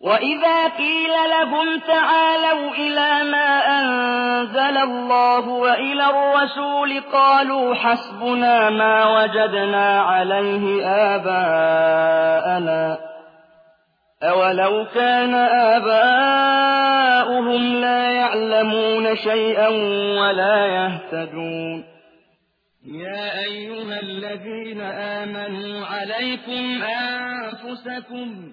وإذا قيل لهم تعالوا إلى ما أنزل الله وإلى الرسول قالوا حسبنا ما وجدنا عليه آباءنا أولو كان آباؤهم لا يعلمون شيئا ولا يهتدون يا أيها الذين آمنوا عليكم أنفسكم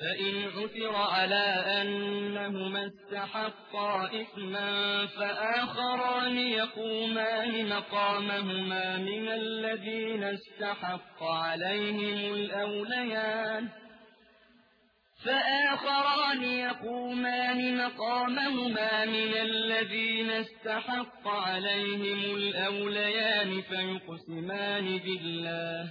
فإن عثر على أنهما استحقا إثما فآخران يقومان مقامهما من الذين استحق عليهم الأوليان فآخران يقومان مقامهما من الذين استحق عليهم الأوليان فيقسمان بالله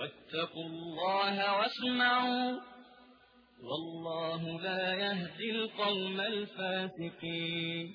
واتقوا الله واسمعوا. والله لا يهدي القوم الفاسقين.